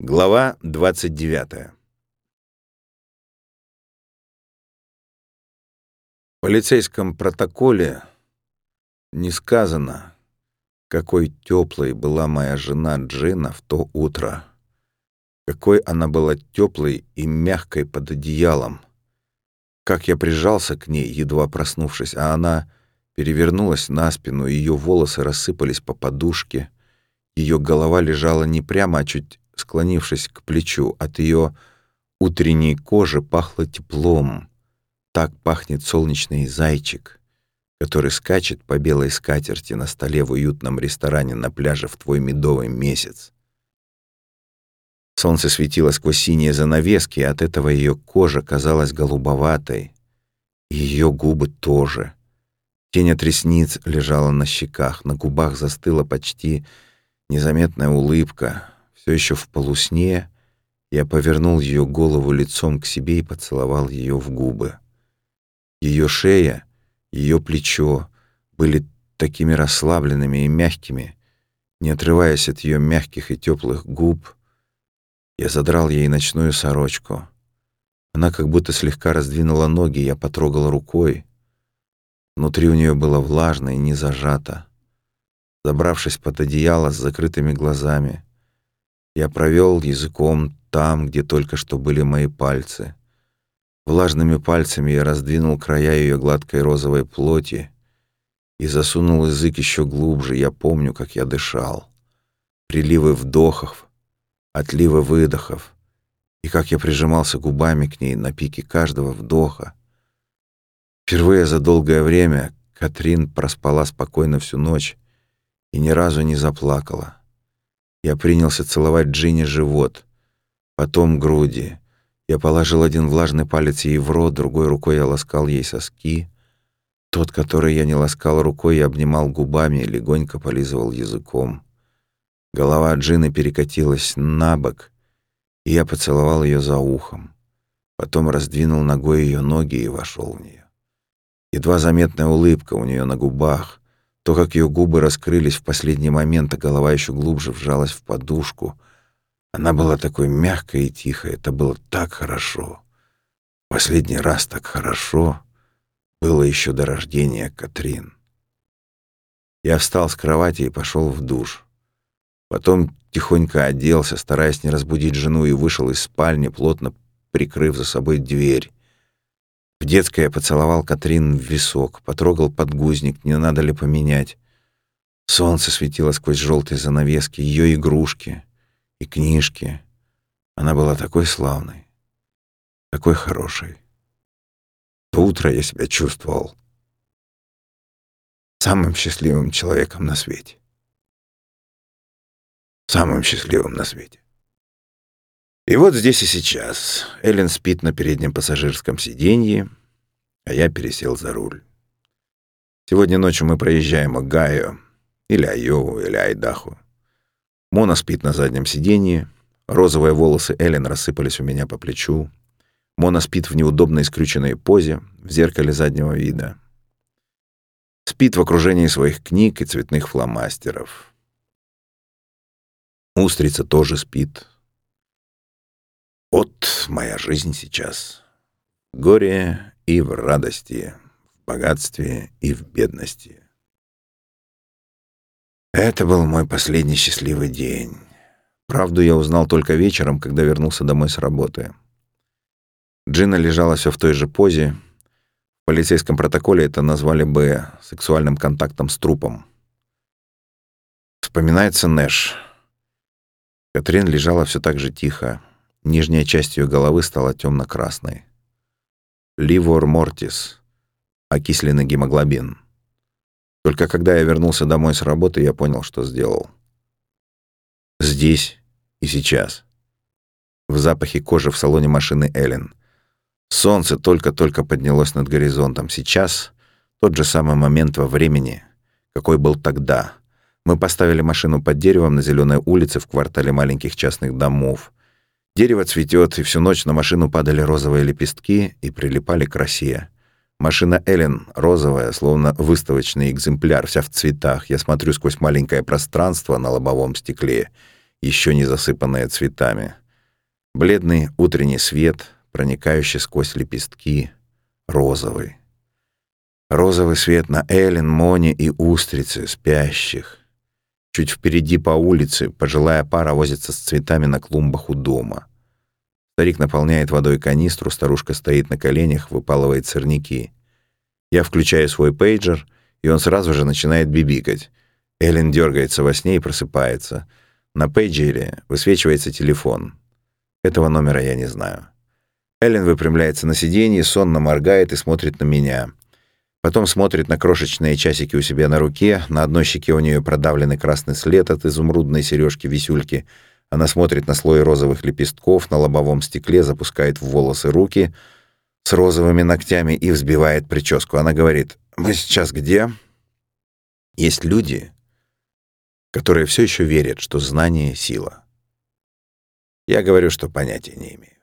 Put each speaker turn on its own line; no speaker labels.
Глава 29. В полицейском протоколе не сказано, какой теплой была моя жена Джина в то утро, какой она была теплой и мягкой под одеялом, как я прижался к ней, едва проснувшись, а она перевернулась на спину, ее волосы рассыпались по подушке, ее голова лежала не прямо, а чуть склонившись к плечу. От ее утренней кожи пахло теплом. Так пахнет солнечный зайчик, который скачет по белой скатерти на столе в уютном ресторане на пляже в твой медовый месяц. Солнце светило сквозь синие занавески, и от этого ее кожа казалась голубоватой. Ее губы тоже. Тень от ресниц лежала на щеках, на губах застыла почти незаметная улыбка. Все еще в полусне я повернул ее голову лицом к себе и поцеловал ее в губы. Ее шея, ее плечо были такими расслабленными и мягкими, не отрываясь от ее мягких и теплых губ, я задрал ей ночную сорочку. Она как будто слегка раздвинула ноги, я потрогал рукой. Внутри у нее было влажно и не зажато. Забравшись под одеяло с закрытыми глазами, я провел языком там, где только что были мои пальцы. Влажными пальцами я раздвинул края ее гладкой розовой плоти и засунул язык еще глубже. Я помню, как я дышал. Приливы вдохов, отливы выдохов, и как я прижимался губами к ней на пике каждого вдоха. Впервые за долгое время Катрин проспала спокойно всю ночь и ни разу не заплакала. Я принялся целовать Джинни живот, потом груди. Я положил один влажный палец ей в рот, другой рукой я ласкал ей соски. Тот, который я не ласкал рукой, я обнимал губами и легонько полизывал языком. Голова Джины перекатилась на бок, и я поцеловал ее за ухом. Потом раздвинул ногой ее ноги и вошел в нее. Едва заметная улыбка у нее на губах, то, как ее губы раскрылись в последний момент, а голова еще глубже вжалась в подушку. Она была такой мягкой и тихой, это было так хорошо. Последний раз так хорошо было еще до рождения Катрин. Я встал с кровати и пошел в душ. Потом тихонько оделся, стараясь не разбудить жену, и вышел из спальни, плотно прикрыв за собой дверь. В детской я поцеловал Катрин в висок, потрогал подгузник, не надо ли поменять. Солнце светило сквозь желтые занавески, ее игрушки и книжки. Она была такой славной, такой хорошей. То утро я себя чувствовал самым счастливым человеком на свете. Самым счастливым на свете. И вот здесь и сейчас Эллен спит на переднем пассажирском сиденье, а я пересел за руль. Сегодня ночью мы проезжаем Огайо, или Айову, или Айдаху. Мона спит на заднем сиденье, розовые волосы Эллен рассыпались у меня по плечу. Мона спит в неудобной скрюченной позе в зеркале заднего вида. Спит в окружении своих книг и цветных фломастеров. Устрица тоже спит, моя жизнь сейчас. Горе и в радости, в богатстве и в бедности. Это был мой последний счастливый день. Правду я узнал только вечером, когда вернулся домой с работы. Джина лежала все в той же позе. В полицейском протоколе это назвали бы сексуальным контактом с трупом. Вспоминается Нэш. Катрин лежала все так же тихо. Нижняя часть ее головы стала темно-красной. Ливор мортис. Окисленный гемоглобин. Только когда я вернулся домой с работы, я понял, что сделал. Здесь и сейчас. В запахе кожи в салоне машины Эллен. Солнце только-только поднялось над горизонтом. Сейчас тот же самый момент во времени, какой был тогда. Мы поставили машину под деревом на зеленой улице в квартале маленьких частных домов. Дерево цветет, и всю ночь на машину падали розовые лепестки и прилипали к росе. Машина Эллен розовая, словно выставочный экземпляр, вся в цветах. Я смотрю сквозь маленькое пространство на лобовом стекле еще не засыпанная цветами. Бледный утренний свет, проникающий сквозь лепестки, розовый. Розовый свет на Эллен, Моне и устрицы, спящих. Чуть впереди по улице пожилая пара возится с цветами на клумбах у дома. Старик наполняет водой канистру, старушка стоит на коленях, выпалывает сорняки. Я включаю свой пейджер, и он сразу же начинает бибикать. Эллен дергается во сне и просыпается. На пейджере высвечивается телефон. Этого номера я не знаю. Эллен выпрямляется на сиденье, сонно моргает и смотрит на меня. Потом смотрит на крошечные часики у себя на руке. На одной щеке у нее продавленный красный след от изумрудной сережки-висюльки. Она смотрит на слой розовых лепестков на лобовом стекле, запускает в волосы руки с розовыми ногтями и взбивает прическу. Она говорит, «Мы сейчас где?» Есть люди, которые все еще верят, что знание — сила. Я говорю, что понятия не имею.